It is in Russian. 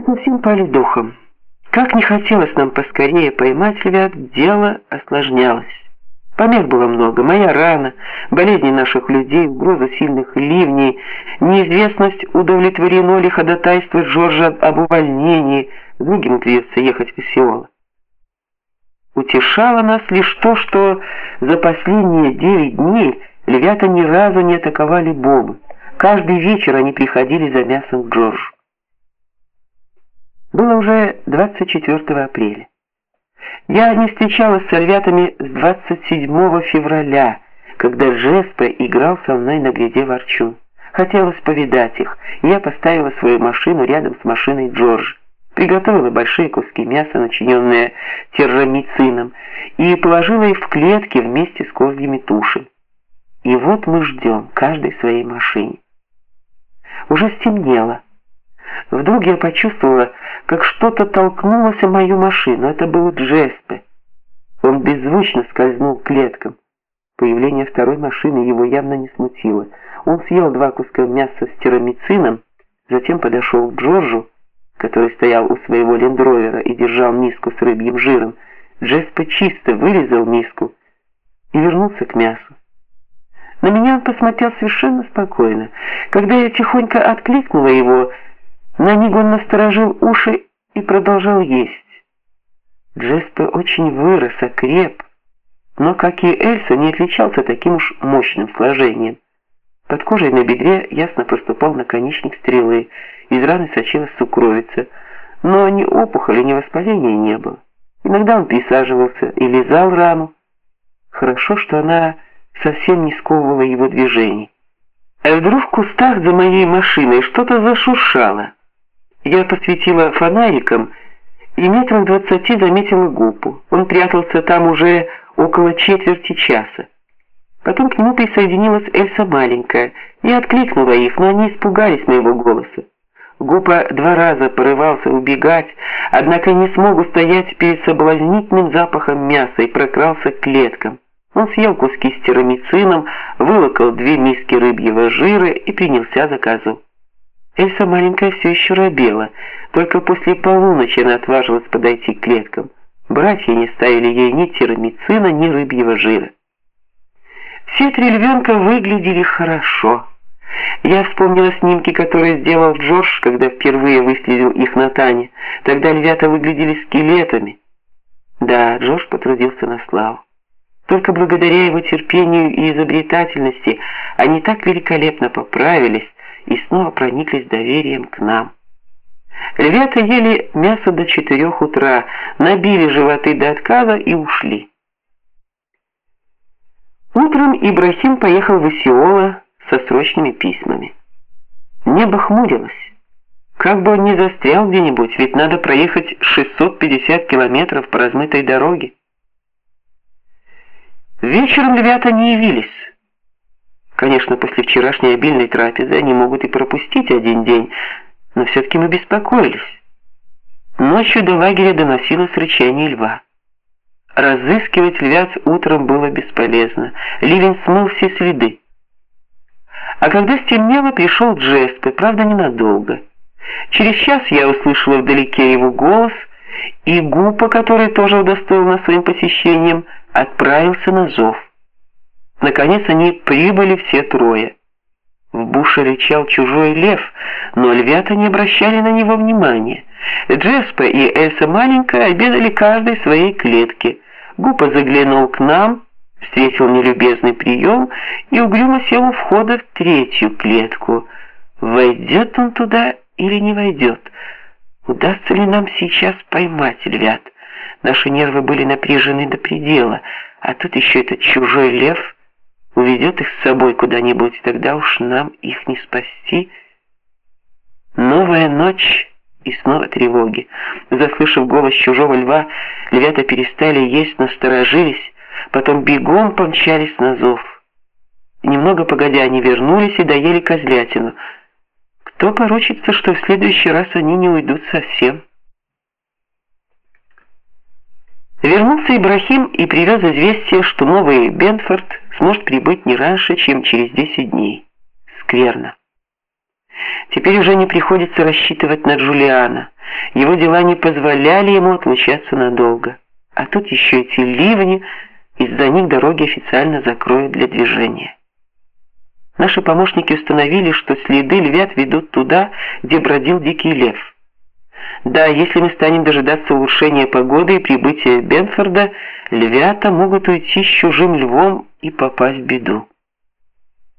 Мы совсем пали духом. Как не хотелось нам поскорее поймать львят, дело осложнялось. Помех было много, моя рана, болезни наших людей, угроза сильных ливней, неизвестность, удовлетворено ли ходатайство Джорджа об увольнении, другим придется ехать в Исиола. Утешало нас лишь то, что за последние девять дней львята ни разу не атаковали Бобы. Каждый вечер они приходили за мясом к Джорджу. Было уже 24 апреля. Я не встречалась с львятами с 27 февраля, когда Джеспе играл со мной на гряде ворчун. Хотелось повидать их, я поставила свою машину рядом с машиной Джорджа. Приготовила большие куски мяса, начиненные террамицином, и положила их в клетки вместе с козьими тушами. И вот мы ждем, каждый в своей машине. Уже стемнело. Вдруг я почувствовала, как что-то толкнулось в мою машину. Это был Джеспе. Он беззвучно скользнул к клеткам. Появление второй машины его явно не смутило. Он съел два куска мяса с тирамицином, затем подошел к Джорджу, который стоял у своего лендровера и держал миску с рыбьим жиром. Джеспе чисто вырезал миску и вернулся к мясу. На меня он посмотрел совершенно спокойно. Когда я тихонько откликнула его, на миг он насторожил уши и продолжал есть. Джеспе очень вырос, окреп, но, как и Эльса, не отличался таким уж мощным сложением. Под кожей на бедре ясно проступал наконечник стрелы, из раны сочилась сукровица, но ни опухоли, ни воспаления не было. Иногда он присаживался и лизал рану. Хорошо, что она совсем не сковывала его движений. А вдруг в кустах за моей машиной что-то зашуршало. Я посветила фонариком и метров двадцати заметила Гупу. Он прятался там уже около четверти часа. Потом к нему присоединилась Эльса маленькая. Я откликнула их, но они испугались моего голоса. Гупа два раза порывался убегать, однако не смог устоять перед соблазнительным запахом мяса и прокрался к клеткам. Он съел куски с тирамицином, вылокал две миски рыбьего жира и принялся за козу. Эльса маленькая все еще робела, только после полуночи она отважилась подойти к клеткам. Братья не ставили ей ни тирамицина, ни рыбьего жира. Все три львенка выглядели хорошо. Я вспомнила снимки, которые сделал Джордж, когда впервые выследил их на Тане. Тогда львята выглядели скелетами. Да, Джордж потрудился на славу. Только благодаря его терпению и изобретательности они так великолепно поправились, и снова прониклись доверием к нам. Ребята ели мясо до четырех утра, набили животы до отказа и ушли. Утром Ибрахим поехал в Исиола со срочными письмами. Небо хмурилось. Как бы он ни застрял где-нибудь, ведь надо проехать 650 километров по размытой дороге. Вечером ребята не явились. Конечно, после вчерашней обильной трапезы они могут и пропустить один день, но все таки мы беспокоились. Ночью до лагеря доносилось рычание льва. Разыскивать львят утром было бесполезно. Ливень смыл все следы. А когда стемнело, пришел Джеспе, правда, ненадолго. Через час я услышала вдалеке его голос, и Гупа, который тоже удостоил нас своим посещением, отправился на зов. Наконец они прибыли все трое. В буше рычал чужой лев, но львята не обращали на него внимания. Джеспа и Эльса маленькая обедали каждый в своей клетке. Гупа заглянул к нам, встретил нелюбезный прием и угрюмо сел у входа в третью клетку. Войдет он туда или не войдет? Удастся ли нам сейчас поймать львят? Наши нервы были напряжены до предела, а тут еще этот чужой лев — уведет их с собой куда-нибудь, тогда уж нам их не спасти. Новая ночь и снова тревоги. Заслышав голос чужого льва, львята перестали есть, насторожились, потом бегом помчались на зов. Немного погодя они вернулись и доели козлятину. Кто поручится, что в следующий раз они не уйдут совсем? Вернулся Ибрахим и привез известие, что новый Бенфорд сможет прибыть не раньше, чем через 10 дней. Скверно. Теперь уже не приходится рассчитывать на Джулиана. Его дела не позволяли ему отлучаться надолго. А тут еще эти ливни, из-за них дороги официально закроют для движения. Наши помощники установили, что следы львят ведут туда, где бродил дикий лев. Да, если мы станем дожидаться улучшения погоды и прибытия Бенфорда, львята могут уйти с чужим львом и попасть в беду.